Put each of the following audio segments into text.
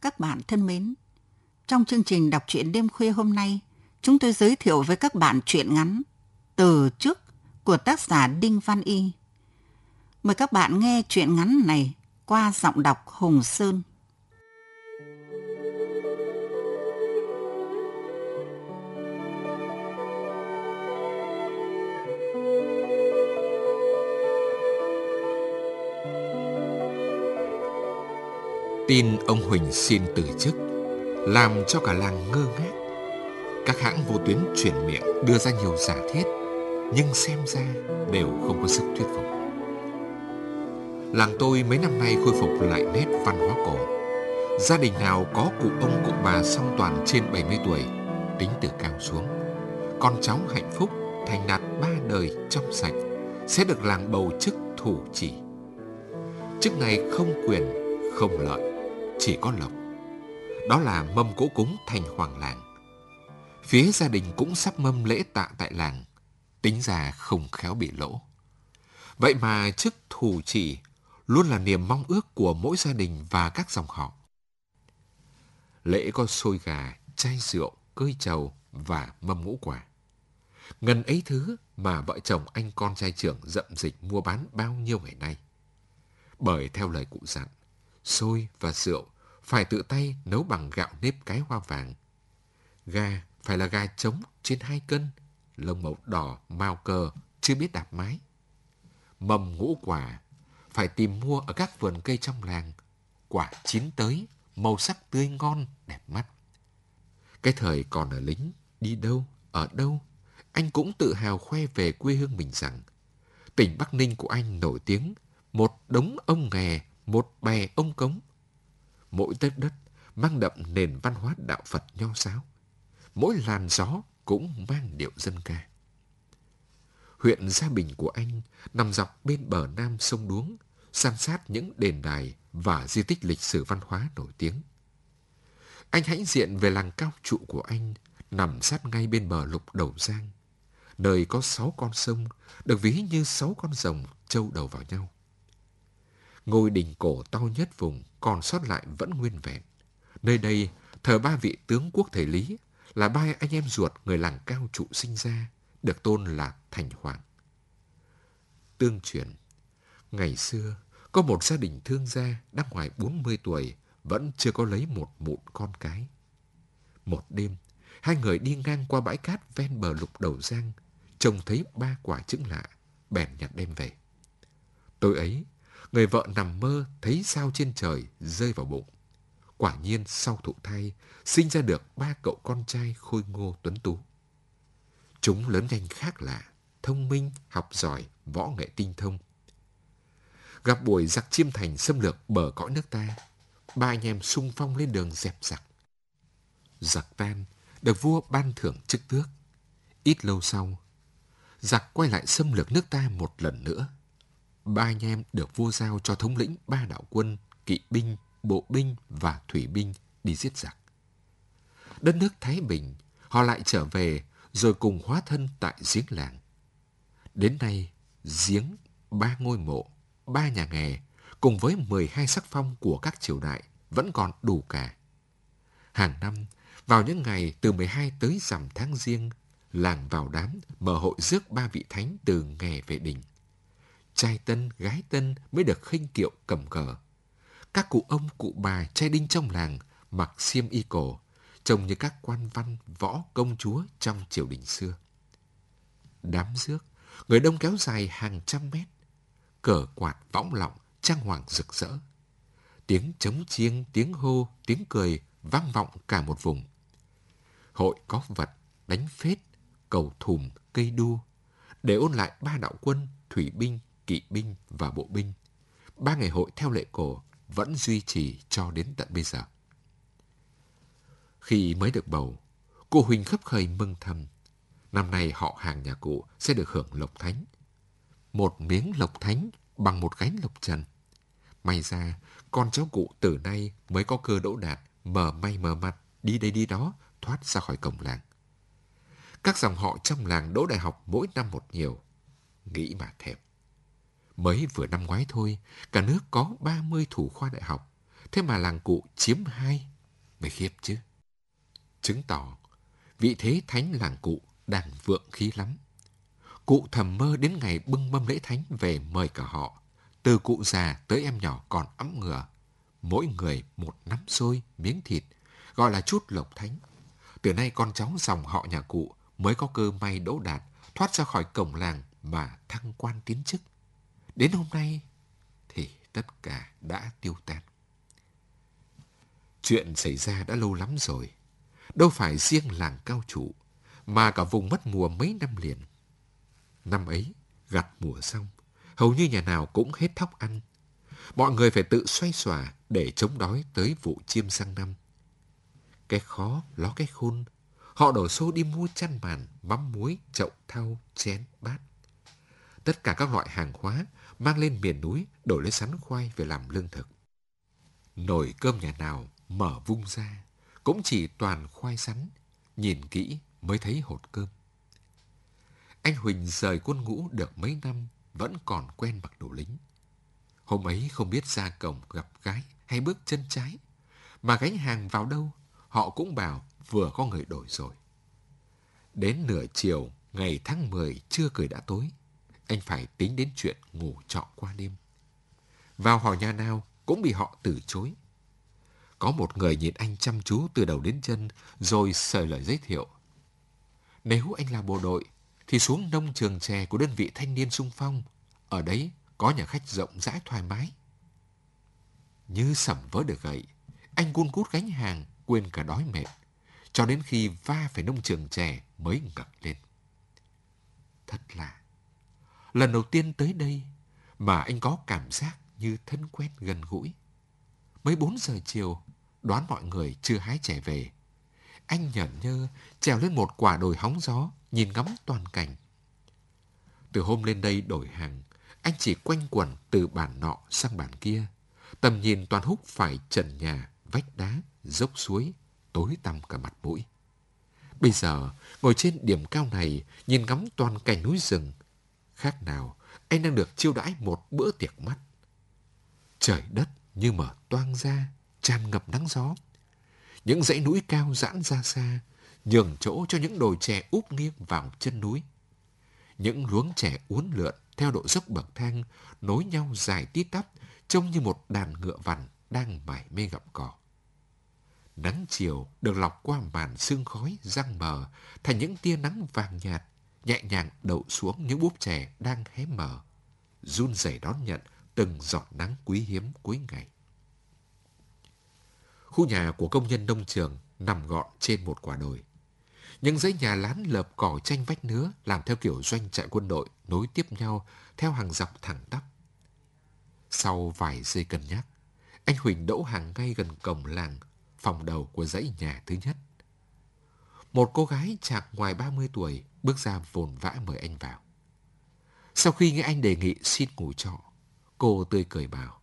Các bạn thân mến, trong chương trình đọc truyện đêm khuya hôm nay, chúng tôi giới thiệu với các bạn truyện ngắn Từ trước của tác giả Đinh Văn Y. Mời các bạn nghe truyện ngắn này qua giọng đọc Hùng Sơn. Tin ông Huỳnh xin từ chức làm cho cả làng ngơ ngác. Các hãng vô tuyến chuyển miệng đưa ra nhiều giả thiết, nhưng xem ra đều không có sức thuyết phục. Làng tôi mấy năm nay khôi phục lại nét văn hóa cổ. Gia đình nào có cụ ông cụ bà song toàn trên 70 tuổi, tính từ cao xuống. Con cháu hạnh phúc, thành đạt ba đời trong sạch, sẽ được làng bầu chức thủ chỉ. Chức này không quyền, không lợi, chỉ có lộc. Đó là mâm cỗ cúng thành hoàng làng. Phía gia đình cũng sắp mâm lễ tạ tại làng, tính ra không khéo bị lỗ. Vậy mà chức thủ chỉ luôn là niềm mong ước của mỗi gia đình và các dòng họ. Lễ có xôi gà, chai rượu, cơi trầu và mâm ngũ quả. Ngần ấy thứ mà vợ chồng anh con trai trưởng dậm dịch mua bán bao nhiêu ngày nay. Bởi theo lời cụ dặn, xôi và rượu phải tự tay nấu bằng gạo nếp cái hoa vàng. Gà phải là gà trống trên hai cân, lông màu đỏ, màu cờ, chưa biết đạp mái. Mầm ngũ quả phải tìm mua ở các vườn cây trong làng. Quả chín tới, màu sắc tươi ngon, đẹp mắt. Cái thời còn ở lính, đi đâu, ở đâu, anh cũng tự hào khoe về quê hương mình rằng tỉnh Bắc Ninh của anh nổi tiếng một đống ông nghè, một bè ông cống. Mỗi tấc đất mang đậm nền văn hóa đạo Phật nho giáo. Mỗi làn gió cũng mang điệu dân ca. Huyện Gia Bình của anh nằm dọc bên bờ nam sông Đuống, san sát những đền đài và di tích lịch sử văn hóa nổi tiếng. Anh hãnh diện về làng cao trụ của anh, nằm sát ngay bên bờ lục đầu giang, nơi có sáu con sông, được ví như sáu con rồng trâu đầu vào nhau. Ngôi đình cổ to nhất vùng còn sót lại vẫn nguyên vẹn. Nơi đây thờ ba vị tướng quốc thể lý là ba anh em ruột người làng cao trụ sinh ra, được tôn là Thành Hoàng. Tương truyền, ngày xưa có một gia đình thương gia đang ngoài 40 tuổi vẫn chưa có lấy một mụn con cái. Một đêm, hai người đi ngang qua bãi cát ven bờ lục đầu giang, trông thấy ba quả trứng lạ, bèn nhặt đem về. Tối ấy, người vợ nằm mơ thấy sao trên trời rơi vào bụng. Quả nhiên sau thụ thai, sinh ra được ba cậu con trai khôi ngô tuấn tú. Chúng lớn nhanh khác lạ, thông minh, học giỏi, võ nghệ tinh thông. Gặp buổi giặc chiêm thành xâm lược bờ cõi nước ta, ba anh em sung phong lên đường dẹp giặc. Giặc tan, được vua ban thưởng chức tước. Ít lâu sau, giặc quay lại xâm lược nước ta một lần nữa. Ba anh em được vua giao cho thống lĩnh ba đạo quân, kỵ binh, bộ binh và thủy binh đi giết giặc. Đất nước Thái Bình, họ lại trở về rồi cùng hóa thân tại giếng làng. Đến nay, giếng, ba ngôi mộ, ba nhà nghề cùng với 12 sắc phong của các triều đại vẫn còn đủ cả. Hàng năm, vào những ngày từ 12 tới rằm tháng riêng, làng vào đám mở hội rước ba vị thánh từ nghề về đình. Trai tân, gái tân mới được khinh kiệu cầm cờ. Các cụ ông, cụ bà, trai đinh trong làng mặc xiêm y cổ, trông như các quan văn, võ, công chúa trong triều đình xưa. Đám rước, người đông kéo dài hàng trăm mét. Cờ quạt võng lọng, trang hoàng rực rỡ. Tiếng trống chiêng, tiếng hô, tiếng cười vang vọng cả một vùng. Hội có vật, đánh phết, cầu thùm, cây đu, để ôn lại ba đạo quân, thủy binh, kỵ binh và bộ binh. Ba ngày hội theo lệ cổ vẫn duy trì cho đến tận bây giờ. Khi mới được bầu, cô Huỳnh khấp khởi mừng thầm. Năm nay họ hàng nhà cụ sẽ được hưởng lộc thánh. Một miếng lộc thánh bằng một gánh lộc trần. May ra, con cháu cụ từ nay mới có cơ đỗ đạt, mờ may mờ mặt, đi đây đi đó, thoát ra khỏi cổng làng. Các dòng họ trong làng đỗ đại học mỗi năm một nhiều. Nghĩ mà thèm. Mới vừa năm ngoái thôi, cả nước có 30 thủ khoa đại học. Thế mà làng cụ chiếm hai mày khiếp chứ. Chứng tỏ vị thế thánh làng cụ đang vượng khí lắm. Cụ thầm mơ đến ngày bưng mâm lễ thánh về mời cả họ. Từ cụ già tới em nhỏ còn ấm ngựa. Mỗi người một nắm xôi, miếng thịt, gọi là chút lộc thánh. Từ nay con cháu dòng họ nhà cụ mới có cơ may đỗ đạt, thoát ra khỏi cổng làng mà thăng quan tiến chức. Đến hôm nay thì tất cả đã tiêu tan. Chuyện xảy ra đã lâu lắm rồi. Đâu phải riêng làng cao trụ, mà cả vùng mất mùa mấy năm liền. Năm ấy, gặt mùa xong, hầu như nhà nào cũng hết thóc ăn. Mọi người phải tự xoay xòa để chống đói tới vụ chiêm sang năm. Cái khó, ló cái khôn. Họ đổ xô đi mua chăn màn, mắm muối, chậu thau, chén, bát. Tất cả các loại hàng hóa mang lên miền núi đổi lấy sắn khoai về làm lương thực. Nồi cơm nhà nào mở vung ra, cũng chỉ toàn khoai sắn, nhìn kỹ mới thấy hột cơm. Anh Huỳnh rời quân ngũ được mấy năm, vẫn còn quen mặc đồ lính. Hôm ấy không biết ra cổng gặp gái hay bước chân trái, mà gánh hàng vào đâu, họ cũng bảo vừa có người đổi rồi. Đến nửa chiều, ngày tháng 10 chưa cười đã tối, anh phải tính đến chuyện ngủ trọ qua đêm. Vào hỏi nhà nào cũng bị họ từ chối. Có một người nhìn anh chăm chú từ đầu đến chân rồi sờ lời giới thiệu. Nếu anh là bộ đội thì xuống nông trường chè của đơn vị thanh niên sung phong. Ở đấy có nhà khách rộng rãi thoải mái. Như sẩm vỡ được gậy, anh cun cút gánh hàng, quên cả đói mệt. Cho đến khi va phải nông trường chè mới ngẩng lên. Thật lạ. Lần đầu tiên tới đây mà anh có cảm giác như thân quen gần gũi. Mới 4 giờ chiều, đoán mọi người chưa hái trẻ về. Anh nhởn nhơ, trèo lên một quả đồi hóng gió, nhìn ngắm toàn cảnh. Từ hôm lên đây đổi hàng, anh chỉ quanh quẩn từ bản nọ sang bản kia. Tầm nhìn toàn húc phải trần nhà, vách đá, dốc suối, tối tăm cả mặt mũi. Bây giờ, ngồi trên điểm cao này, nhìn ngắm toàn cảnh núi rừng. Khác nào, anh đang được chiêu đãi một bữa tiệc mắt. Trời đất như mở toang ra, tràn ngập nắng gió. Những dãy núi cao giãn ra xa, nhường chỗ cho những đồi chè úp nghiêng vào chân núi. Những luống chè uốn lượn theo độ dốc bậc thang, nối nhau dài tít tắp, trông như một đàn ngựa vằn đang mải mê gặm cỏ. Nắng chiều được lọc qua màn sương khói răng mờ thành những tia nắng vàng nhạt, nhẹ nhàng đậu xuống những búp chè đang hé mở, run rẩy đón nhận từng giọt nắng quý hiếm cuối ngày. Khu nhà của công nhân nông trường nằm gọn trên một quả đồi. Những dãy nhà lán lợp cỏ tranh vách nứa làm theo kiểu doanh trại quân đội nối tiếp nhau theo hàng dọc thẳng tắp. Sau vài giây cân nhắc, anh Huỳnh đỗ hàng ngay gần cổng làng, phòng đầu của dãy nhà thứ nhất. Một cô gái chạc ngoài 30 tuổi bước ra vồn vã mời anh vào. Sau khi nghe anh đề nghị xin ngủ trọ, cô tươi cười bảo.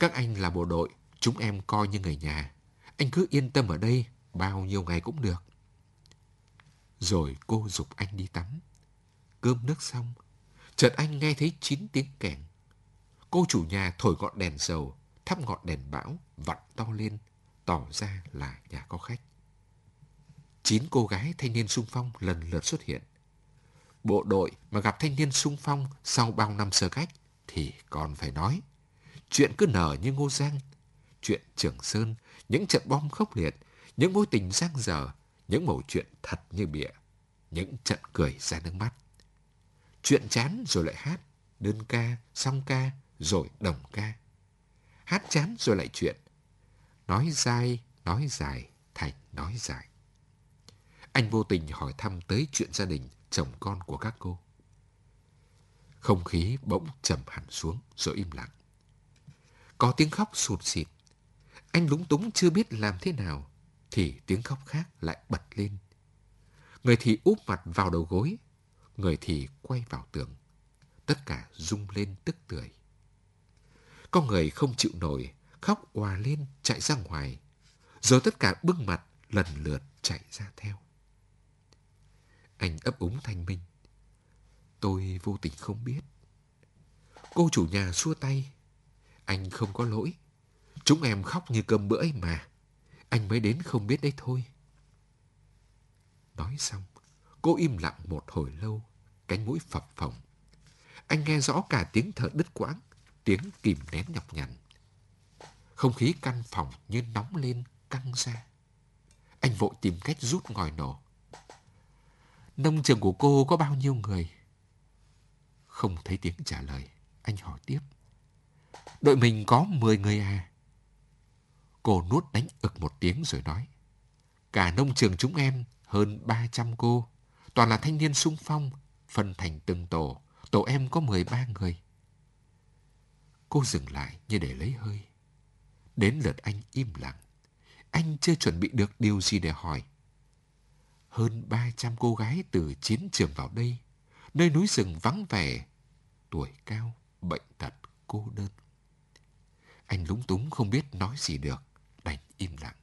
Các anh là bộ đội, chúng em coi như người nhà. Anh cứ yên tâm ở đây, bao nhiêu ngày cũng được. Rồi cô dục anh đi tắm. Cơm nước xong, chợt anh nghe thấy chín tiếng kèn. Cô chủ nhà thổi ngọn đèn dầu, thắp ngọn đèn bão, vặn to lên, tỏ ra là nhà có khách. Chín cô gái thanh niên sung phong lần lượt xuất hiện. Bộ đội mà gặp thanh niên sung phong sau bao năm sơ cách thì còn phải nói. Chuyện cứ nở như ngô giang. Chuyện Trường Sơn, những trận bom khốc liệt, những mối tình giang dở, những mẩu chuyện thật như bịa, những trận cười ra nước mắt. Chuyện chán rồi lại hát, đơn ca, song ca, rồi đồng ca. Hát chán rồi lại chuyện. Nói dai, nói dài, thành nói dài. Anh vô tình hỏi thăm tới chuyện gia đình, chồng con của các cô. Không khí bỗng trầm hẳn xuống rồi im lặng. Có tiếng khóc sụt xịt. Anh lúng túng chưa biết làm thế nào thì tiếng khóc khác lại bật lên. Người thì úp mặt vào đầu gối, người thì quay vào tường. Tất cả rung lên tức tưởi. Có người không chịu nổi, khóc òa lên chạy ra ngoài. Rồi tất cả bưng mặt lần lượt chạy ra theo. Anh ấp úng thanh minh. Tôi vô tình không biết. Cô chủ nhà xua tay. Anh không có lỗi. Chúng em khóc như cơm bữa ấy mà. Anh mới đến không biết đấy thôi. Nói xong, cô im lặng một hồi lâu, cánh mũi phập phồng. Anh nghe rõ cả tiếng thở đứt quãng, tiếng kìm nén nhọc nhằn. Không khí căn phòng như nóng lên, căng ra. Anh vội tìm cách rút ngòi nổ. Nông trường của cô có bao nhiêu người? Không thấy tiếng trả lời. Anh hỏi tiếp. Đội mình có 10 người à? Cô nuốt đánh ực một tiếng rồi nói. Cả nông trường chúng em hơn 300 cô. Toàn là thanh niên sung phong, phân thành từng tổ. Tổ em có 13 người. Cô dừng lại như để lấy hơi. Đến lượt anh im lặng. Anh chưa chuẩn bị được điều gì để hỏi. Hơn 300 cô gái từ chiến trường vào đây, nơi núi rừng vắng vẻ, tuổi cao, bệnh tật, cô đơn. Anh lúng túng không biết nói gì được, đành im lặng.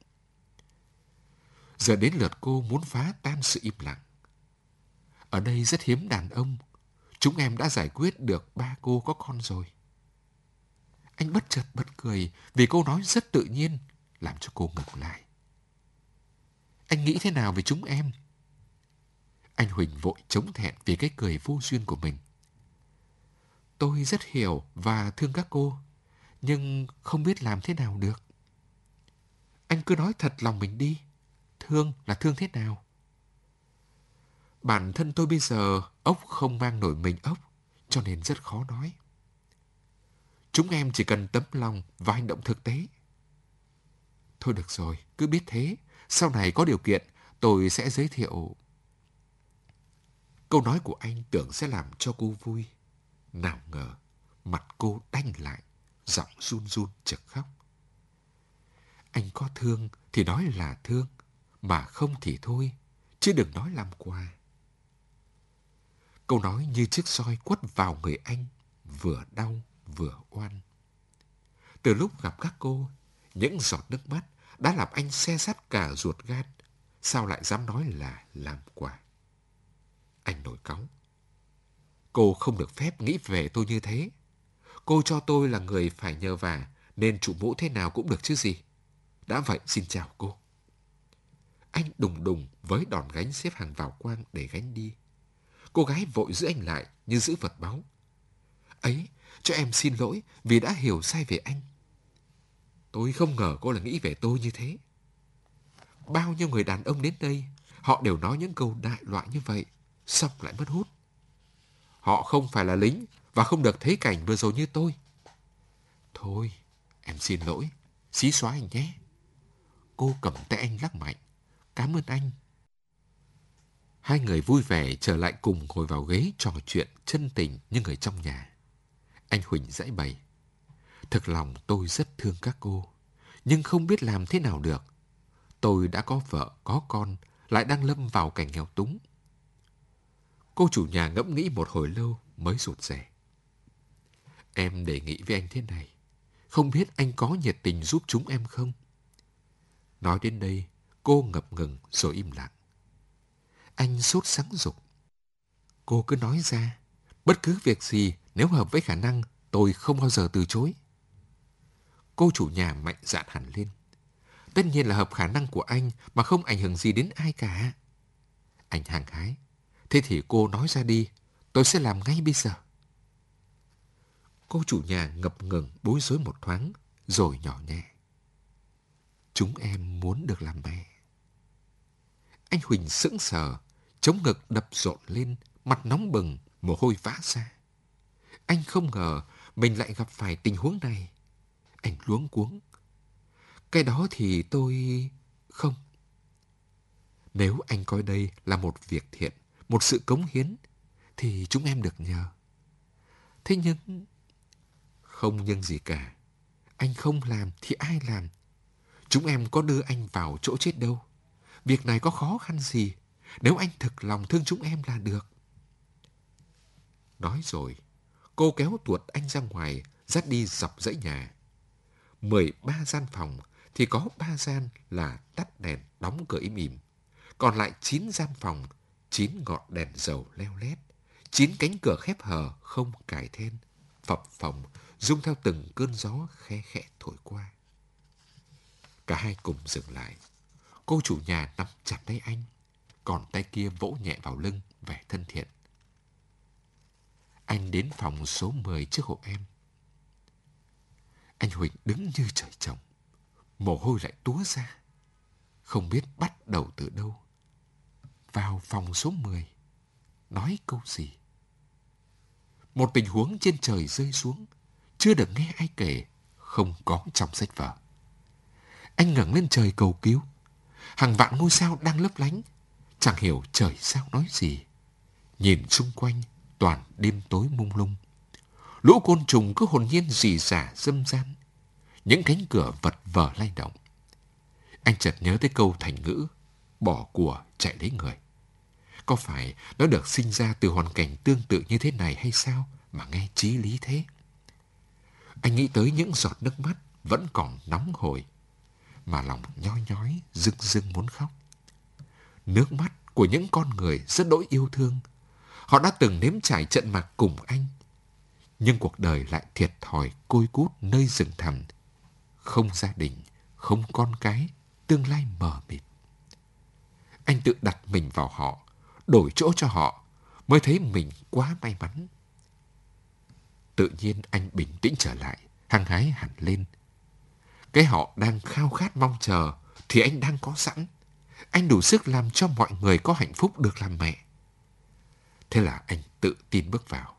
Giờ đến lượt cô muốn phá tan sự im lặng. Ở đây rất hiếm đàn ông. Chúng em đã giải quyết được ba cô có con rồi. Anh bất chợt bật cười vì cô nói rất tự nhiên, làm cho cô ngực lại. Anh nghĩ thế nào về chúng em? Anh Huỳnh vội chống thẹn vì cái cười vô duyên của mình. Tôi rất hiểu và thương các cô, nhưng không biết làm thế nào được. Anh cứ nói thật lòng mình đi. Thương là thương thế nào? Bản thân tôi bây giờ ốc không mang nổi mình ốc, cho nên rất khó nói. Chúng em chỉ cần tấm lòng và hành động thực tế. Thôi được rồi, cứ biết thế. Sau này có điều kiện, tôi sẽ giới thiệu. Câu nói của anh tưởng sẽ làm cho cô vui. Nào ngờ, mặt cô đanh lại, giọng run run chực khóc. Anh có thương thì nói là thương, mà không thì thôi, chứ đừng nói làm quà. Câu nói như chiếc roi quất vào người anh, vừa đau vừa oan. Từ lúc gặp các cô, những giọt nước mắt đã làm anh xe sắt cả ruột gan. Sao lại dám nói là làm quà? Anh nổi cáu. Cô không được phép nghĩ về tôi như thế. Cô cho tôi là người phải nhờ vả, nên trụ mũ thế nào cũng được chứ gì. Đã vậy xin chào cô. Anh đùng đùng với đòn gánh xếp hàng vào quang để gánh đi. Cô gái vội giữ anh lại như giữ vật báu. Ấy, cho em xin lỗi vì đã hiểu sai về anh. Tôi không ngờ cô là nghĩ về tôi như thế. Bao nhiêu người đàn ông đến đây, họ đều nói những câu đại loại như vậy, xong lại mất hút. Họ không phải là lính và không được thấy cảnh vừa rồi như tôi. Thôi, em xin lỗi, xí xóa anh nhé. Cô cầm tay anh lắc mạnh. Cảm ơn anh. Hai người vui vẻ trở lại cùng ngồi vào ghế trò chuyện chân tình như người trong nhà. Anh Huỳnh giải bày. Thực lòng tôi rất thương các cô, nhưng không biết làm thế nào được. Tôi đã có vợ, có con, lại đang lâm vào cảnh nghèo túng. Cô chủ nhà ngẫm nghĩ một hồi lâu mới rụt rè. Em đề nghị với anh thế này. Không biết anh có nhiệt tình giúp chúng em không? Nói đến đây, cô ngập ngừng rồi im lặng. Anh sốt sắng dục. Cô cứ nói ra, bất cứ việc gì nếu hợp với khả năng, tôi không bao giờ từ chối. Cô chủ nhà mạnh dạn hẳn lên. Tất nhiên là hợp khả năng của anh mà không ảnh hưởng gì đến ai cả. Anh hàng hái. Thế thì cô nói ra đi, tôi sẽ làm ngay bây giờ. Cô chủ nhà ngập ngừng bối rối một thoáng, rồi nhỏ nhẹ. Chúng em muốn được làm mẹ. Anh Huỳnh sững sờ, chống ngực đập rộn lên, mặt nóng bừng, mồ hôi vã ra. Anh không ngờ mình lại gặp phải tình huống này. Anh luống cuống. Cái đó thì tôi... không. Nếu anh coi đây là một việc thiện, một sự cống hiến, thì chúng em được nhờ. Thế nhưng... Không nhưng gì cả. Anh không làm thì ai làm? Chúng em có đưa anh vào chỗ chết đâu. Việc này có khó khăn gì? Nếu anh thực lòng thương chúng em là được. Nói rồi, cô kéo tuột anh ra ngoài, dắt đi dọc dãy nhà. Mười ba gian phòng thì có ba gian là tắt đèn, đóng cửa im ỉm. Còn lại chín gian phòng, chín ngọn đèn dầu leo lét, chín cánh cửa khép hờ không cài then, phập phồng, rung theo từng cơn gió khe khẽ thổi qua. Cả hai cùng dừng lại. Cô chủ nhà nắm chặt tay anh, còn tay kia vỗ nhẹ vào lưng, vẻ thân thiện. Anh đến phòng số 10 trước hộ em. Anh Huỳnh đứng như trời trồng, mồ hôi lại túa ra. Không biết bắt đầu từ đâu. Vào phòng số 10, nói câu gì? Một tình huống trên trời rơi xuống, chưa được nghe ai kể, không có trong sách vở. Anh ngẩng lên trời cầu cứu. Hàng vạn ngôi sao đang lấp lánh, chẳng hiểu trời sao nói gì. Nhìn xung quanh, toàn đêm tối mông lung. Lũ côn trùng cứ hồn nhiên rì rả dâm gian. Những cánh cửa vật vờ lay động. Anh chợt nhớ tới câu thành ngữ, bỏ của chạy lấy người. Có phải nó được sinh ra từ hoàn cảnh tương tự như thế này hay sao mà nghe chí lý thế? Anh nghĩ tới những giọt nước mắt vẫn còn nóng hổi, mà lòng nhói nhói, rưng rưng muốn khóc. Nước mắt của những con người rất đỗi yêu thương. Họ đã từng nếm trải trận mạc cùng anh. Nhưng cuộc đời lại thiệt thòi côi cút nơi rừng thẳm. Không gia đình, không con cái, tương lai mờ mịt. Anh tự đặt mình vào họ, đổi chỗ cho họ, mới thấy mình quá may mắn. Tự nhiên anh bình tĩnh trở lại, hăng hái hẳn lên. Cái họ đang khao khát mong chờ thì anh đang có sẵn. Anh đủ sức làm cho mọi người có hạnh phúc được làm mẹ. Thế là anh tự tin bước vào.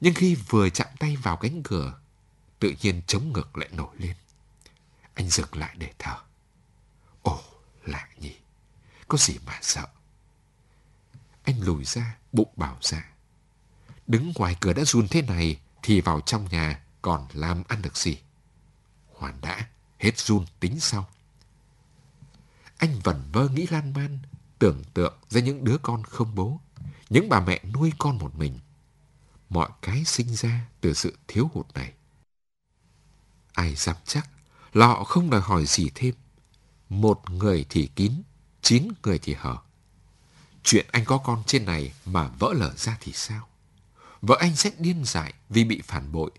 Nhưng khi vừa chạm tay vào cánh cửa, tự nhiên chống ngực lại nổi lên. Anh dừng lại để thở. Ồ, lạ nhỉ. Có gì mà sợ. Anh lùi ra, bụng bảo ra. Đứng ngoài cửa đã run thế này thì vào trong nhà còn làm ăn được gì. Hoàn đã, hết run tính sau. Anh vẩn vơ nghĩ lan man, tưởng tượng ra những đứa con không bố, những bà mẹ nuôi con một mình. Mọi cái sinh ra từ sự thiếu hụt này. Ai dám chắc là họ không đòi hỏi gì thêm. Một người thì kín, chín người thì hở. Chuyện anh có con trên này mà vỡ lở ra thì sao? Vợ anh sẽ điên dại vì bị phản bội.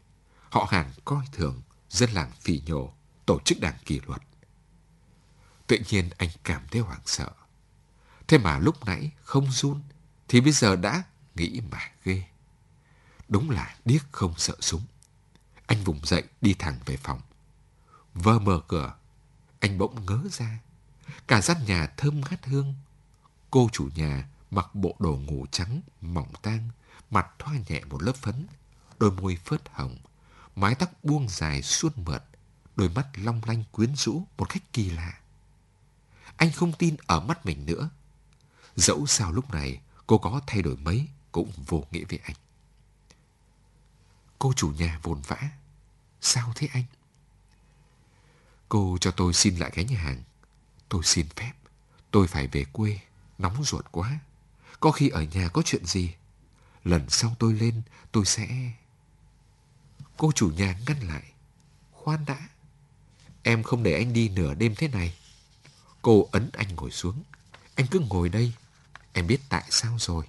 Họ hàng coi thường, dân làng phỉ nhổ, tổ chức đảng kỷ luật. Tự nhiên anh cảm thấy hoảng sợ. Thế mà lúc nãy không run, thì bây giờ đã nghĩ mà ghê. Đúng là điếc không sợ súng. Anh vùng dậy đi thẳng về phòng. Vơ mở cửa, anh bỗng ngớ ra. Cả gian nhà thơm ngát hương. Cô chủ nhà mặc bộ đồ ngủ trắng, mỏng tang, mặt thoa nhẹ một lớp phấn, đôi môi phớt hồng, mái tóc buông dài suôn mượt, đôi mắt long lanh quyến rũ một cách kỳ lạ. Anh không tin ở mắt mình nữa. Dẫu sao lúc này cô có thay đổi mấy cũng vô nghĩa với anh. Cô chủ nhà vồn vã. Sao thế anh? Cô cho tôi xin lại cái nhà hàng. Tôi xin phép. Tôi phải về quê. Nóng ruột quá. Có khi ở nhà có chuyện gì. Lần sau tôi lên, tôi sẽ... Cô chủ nhà ngăn lại. Khoan đã. Em không để anh đi nửa đêm thế này. Cô ấn anh ngồi xuống. Anh cứ ngồi đây. Em biết tại sao rồi.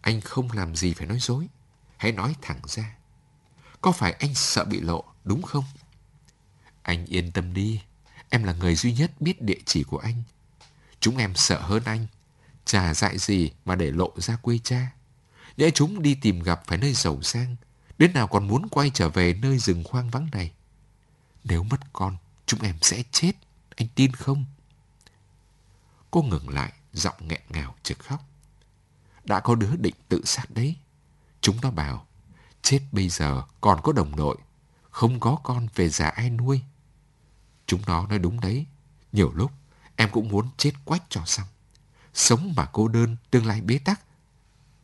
Anh không làm gì phải nói dối. Hãy nói thẳng ra. Có phải anh sợ bị lộ, đúng không? Anh yên tâm đi. Em là người duy nhất biết địa chỉ của anh. Chúng em sợ hơn anh. Chả dại gì mà để lộ ra quê cha. Nhẽ chúng đi tìm gặp phải nơi giàu sang. Đến nào còn muốn quay trở về nơi rừng hoang vắng này. Nếu mất con, chúng em sẽ chết. Anh tin không? Cô ngừng lại, giọng nghẹn ngào trực khóc. Đã có đứa định tự sát đấy. Chúng nó bảo, chết bây giờ còn có đồng đội, không có con về già ai nuôi. Chúng nó nói đúng đấy. Nhiều lúc em cũng muốn chết quách cho xong. Sống mà cô đơn, tương lai bế tắc,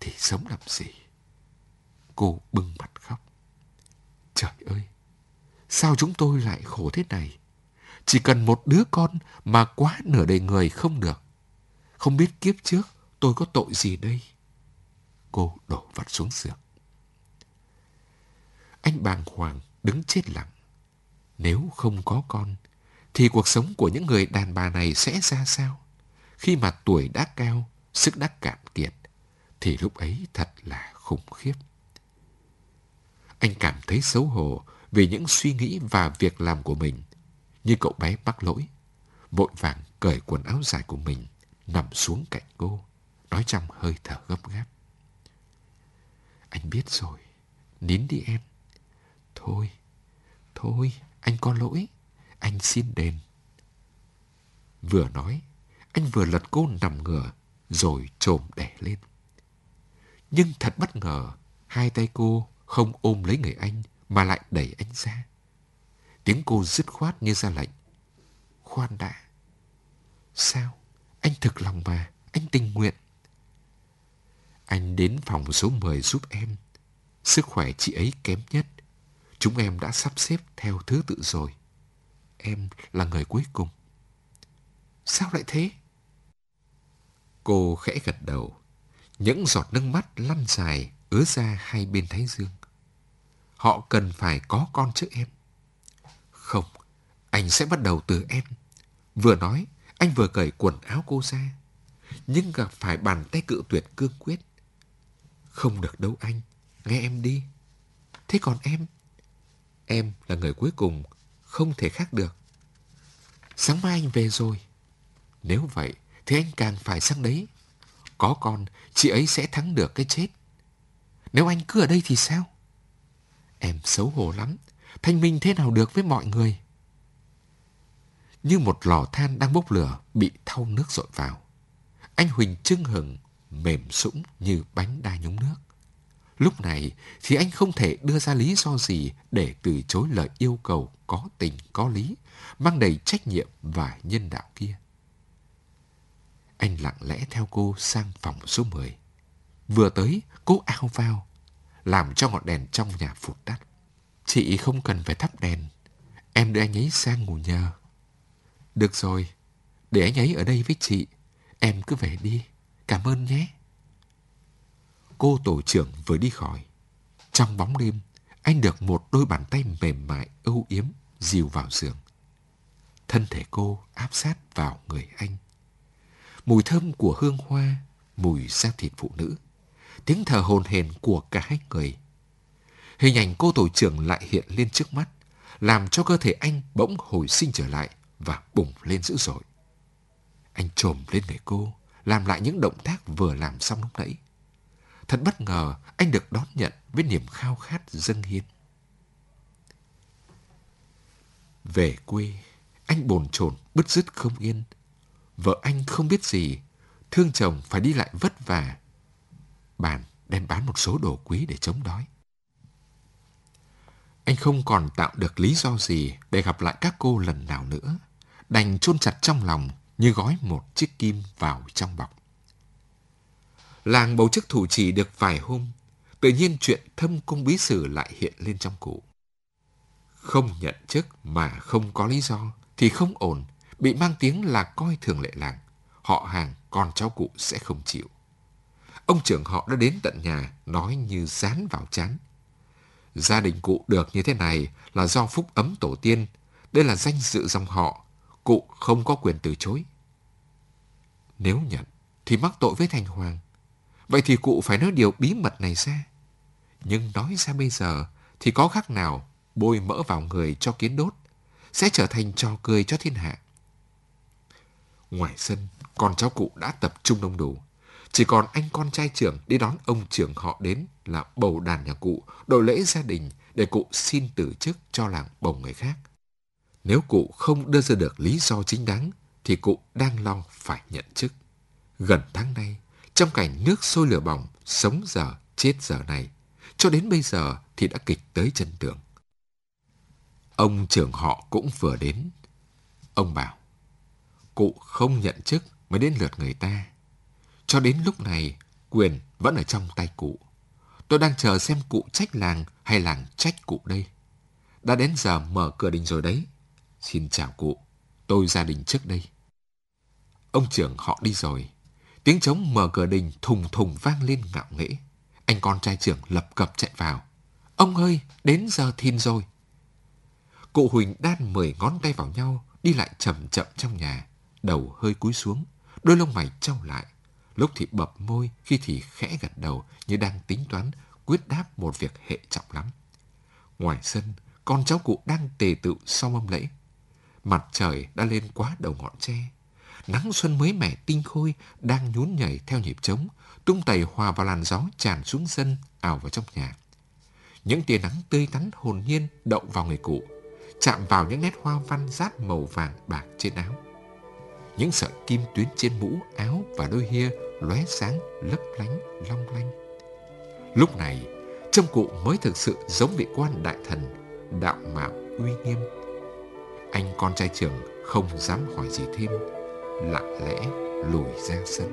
thì sống làm gì? Cô bưng mặt khóc. Trời ơi, sao chúng tôi lại khổ thế này? Chỉ cần một đứa con mà quá nửa đời người không được. Không biết kiếp trước tôi có tội gì đây? Cô đổ vật xuống giường. Anh bàng hoàng đứng chết lặng. Nếu không có con, thì cuộc sống của những người đàn bà này sẽ ra sao? Khi mà tuổi đã cao, sức đã cạn kiệt, thì lúc ấy thật là khủng khiếp. Anh cảm thấy xấu hổ vì những suy nghĩ và việc làm của mình như cậu bé mắc lỗi, vội vàng cởi quần áo dài của mình, nằm xuống cạnh cô, nói trong hơi thở gấp gáp. Anh biết rồi, nín đi em. Thôi, thôi, anh có lỗi, anh xin đền. Vừa nói, anh vừa lật cô nằm ngửa, rồi trồm đẻ lên. Nhưng thật bất ngờ, hai tay cô không ôm lấy người anh mà lại đẩy anh ra. Tiếng cô dứt khoát như ra lệnh. Khoan đã. Sao? Anh thực lòng mà, anh tình nguyện. Anh đến phòng số 10 giúp em. Sức khỏe chị ấy kém nhất. Chúng em đã sắp xếp theo thứ tự rồi. Em là người cuối cùng. Sao lại thế? Cô khẽ gật đầu. Những giọt nước mắt lăn dài ứa ra hai bên thái dương. Họ cần phải có con trước em. Không, anh sẽ bắt đầu từ em. Vừa nói, anh vừa cởi quần áo cô ra. Nhưng gặp phải bàn tay cự tuyệt cương quyết. Không được đâu anh, nghe em đi. Thế còn em? Em là người cuối cùng, không thể khác được. Sáng mai anh về rồi. Nếu vậy, thì anh càng phải sang đấy. Có con, chị ấy sẽ thắng được cái chết. Nếu anh cứ ở đây thì sao? Em xấu hổ lắm. Thanh minh thế nào được với mọi người? Như một lò than đang bốc lửa bị thau nước dội vào. Anh Huỳnh trưng hừng, mềm sũng như bánh đa nhúng nước. Lúc này thì anh không thể đưa ra lý do gì để từ chối lời yêu cầu có tình có lý, mang đầy trách nhiệm và nhân đạo kia. Anh lặng lẽ theo cô sang phòng số 10. Vừa tới, cô ao vào, làm cho ngọn đèn trong nhà phụt tắt. Chị không cần phải thắp đèn, em đưa anh ấy sang ngủ nhờ. Được rồi, để anh ấy ở đây với chị, em cứ về đi, cảm ơn nhé. Cô tổ trưởng vừa đi khỏi. Trong bóng đêm, anh được một đôi bàn tay mềm mại âu yếm dìu vào giường. Thân thể cô áp sát vào người anh. Mùi thơm của hương hoa, mùi da thịt phụ nữ, tiếng thở hồn hển của cả hai người. Hình ảnh cô tổ trưởng lại hiện lên trước mắt, làm cho cơ thể anh bỗng hồi sinh trở lại và bùng lên dữ dội. Anh trồm lên người cô, làm lại những động tác vừa làm xong lúc nãy. Thật bất ngờ, anh được đón nhận với niềm khao khát dâng hiến. Về quê, anh bồn chồn bứt rứt không yên. Vợ anh không biết gì, thương chồng phải đi lại vất vả. Bàn đem bán một số đồ quý để chống đói. Anh không còn tạo được lý do gì để gặp lại các cô lần nào nữa. Đành chôn chặt trong lòng như gói một chiếc kim vào trong bọc. Làng bầu chức thủ chỉ được vài hôm, tự nhiên chuyện thâm cung bí sử lại hiện lên trong cụ. Không nhận chức mà không có lý do thì không ổn, bị mang tiếng là coi thường lệ làng. Họ hàng, con cháu cụ sẽ không chịu. Ông trưởng họ đã đến tận nhà, nói như dán vào chán. Gia đình cụ được như thế này là do phúc ấm tổ tiên, đây là danh dự dòng họ, cụ không có quyền từ chối. Nếu nhận, thì mắc tội với Thành Hoàng. Vậy thì cụ phải nói điều bí mật này ra. Nhưng nói ra bây giờ thì có khác nào bôi mỡ vào người cho kiến đốt, sẽ trở thành trò cười cho thiên hạ. Ngoài sân, con cháu cụ đã tập trung đông đủ. Chỉ còn anh con trai trưởng đi đón ông trưởng họ đến là bầu đàn nhà cụ, đội lễ gia đình để cụ xin từ chức cho làng bầu người khác. Nếu cụ không đưa ra được lý do chính đáng, thì cụ đang lo phải nhận chức. Gần tháng nay, trong cảnh nước sôi lửa bỏng, sống giờ, chết giờ này, cho đến bây giờ thì đã kịch tới chân tường. Ông trưởng họ cũng vừa đến. Ông bảo, cụ không nhận chức mới đến lượt người ta. Cho đến lúc này, quyền vẫn ở trong tay cụ. Tôi đang chờ xem cụ trách làng hay làng trách cụ đây. Đã đến giờ mở cửa đình rồi đấy. Xin chào cụ, tôi gia đình trước đây. Ông trưởng họ đi rồi. Tiếng trống mở cửa đình thùng thùng vang lên ngạo nghễ. Anh con trai trưởng lập cập chạy vào. Ông ơi, đến giờ thìn rồi. Cụ Huỳnh đan mười ngón tay vào nhau, đi lại chậm chậm trong nhà, đầu hơi cúi xuống, đôi lông mày trao lại. Lúc thì bập môi, khi thì khẽ gật đầu như đang tính toán quyết đáp một việc hệ trọng lắm. Ngoài sân, con cháu cụ đang tề tự sau mâm lễ. Mặt trời đã lên quá đầu ngọn tre. Nắng xuân mới mẻ tinh khôi đang nhún nhảy theo nhịp trống, tung tẩy hòa vào làn gió tràn xuống sân, ảo vào trong nhà. Những tia nắng tươi tắn hồn nhiên đậu vào người cụ, chạm vào những nét hoa văn rát màu vàng bạc trên áo. Những sợi kim tuyến trên mũ, áo và đôi hia lóe sáng, lấp lánh, long lanh. Lúc này, trông cụ mới thực sự giống vị quan đại thần, đạo mạo uy nghiêm. Anh con trai trưởng không dám hỏi gì thêm, lặng lẽ lùi ra sân.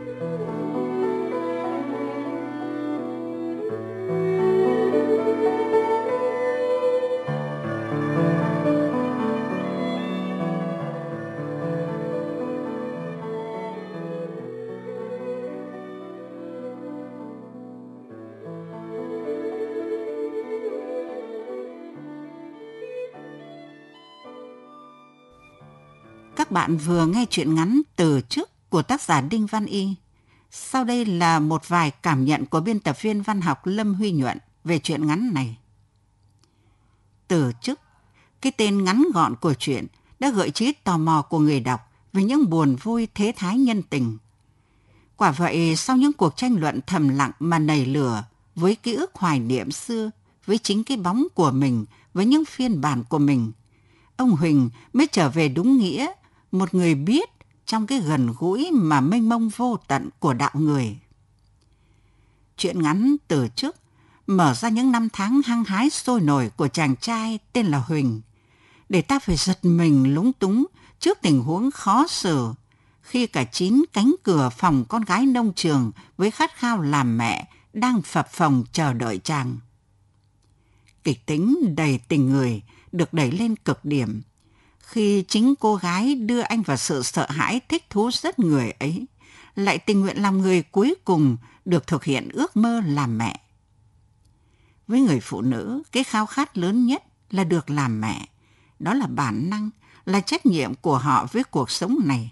Các bạn vừa nghe chuyện ngắn từ trước của tác giả Đinh Văn Y. Sau đây là một vài cảm nhận của biên tập viên văn học Lâm Huy Nhuận về chuyện ngắn này. Từ trước, cái tên ngắn gọn của chuyện đã gợi trí tò mò của người đọc về những buồn vui thế thái nhân tình. Quả vậy, sau những cuộc tranh luận thầm lặng mà nảy lửa với ký ức hoài niệm xưa, với chính cái bóng của mình, với những phiên bản của mình, ông Huỳnh mới trở về đúng nghĩa một người biết trong cái gần gũi mà mênh mông vô tận của đạo người. Chuyện ngắn từ trước mở ra những năm tháng hăng hái sôi nổi của chàng trai tên là Huỳnh, để ta phải giật mình lúng túng trước tình huống khó xử khi cả chín cánh cửa phòng con gái nông trường với khát khao làm mẹ đang phập phồng chờ đợi chàng. Kịch tính đầy tình người được đẩy lên cực điểm – khi chính cô gái đưa anh vào sự sợ hãi thích thú rất người ấy, lại tình nguyện làm người cuối cùng được thực hiện ước mơ làm mẹ. Với người phụ nữ, cái khao khát lớn nhất là được làm mẹ. Đó là bản năng, là trách nhiệm của họ với cuộc sống này.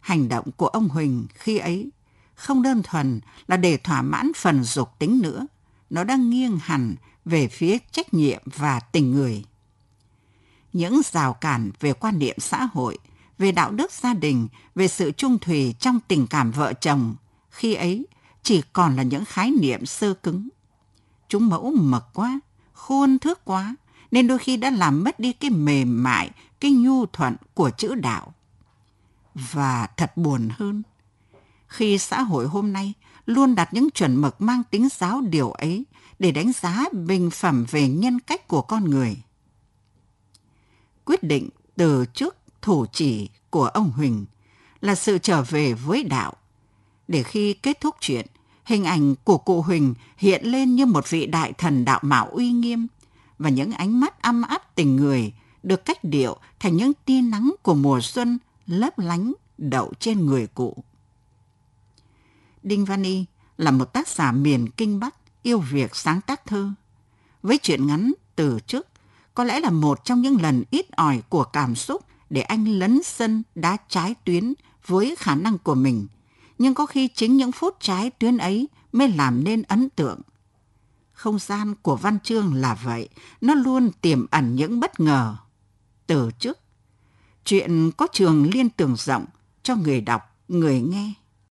Hành động của ông Huỳnh khi ấy không đơn thuần là để thỏa mãn phần dục tính nữa, nó đang nghiêng hẳn về phía trách nhiệm và tình người những rào cản về quan niệm xã hội, về đạo đức gia đình, về sự trung thủy trong tình cảm vợ chồng, khi ấy chỉ còn là những khái niệm sơ cứng. Chúng mẫu mực quá, khuôn thước quá, nên đôi khi đã làm mất đi cái mềm mại, cái nhu thuận của chữ đạo. Và thật buồn hơn, khi xã hội hôm nay luôn đặt những chuẩn mực mang tính giáo điều ấy để đánh giá bình phẩm về nhân cách của con người quyết định từ trước thủ chỉ của ông Huỳnh là sự trở về với đạo. Để khi kết thúc chuyện, hình ảnh của cụ Huỳnh hiện lên như một vị đại thần đạo mạo uy nghiêm và những ánh mắt âm áp tình người được cách điệu thành những tia nắng của mùa xuân lấp lánh đậu trên người cụ. Đinh Văn Y là một tác giả miền Kinh Bắc yêu việc sáng tác thơ. Với chuyện ngắn từ trước có lẽ là một trong những lần ít ỏi của cảm xúc để anh lấn sân đá trái tuyến với khả năng của mình. Nhưng có khi chính những phút trái tuyến ấy mới làm nên ấn tượng. Không gian của văn chương là vậy, nó luôn tiềm ẩn những bất ngờ. Từ trước, chuyện có trường liên tưởng rộng cho người đọc, người nghe.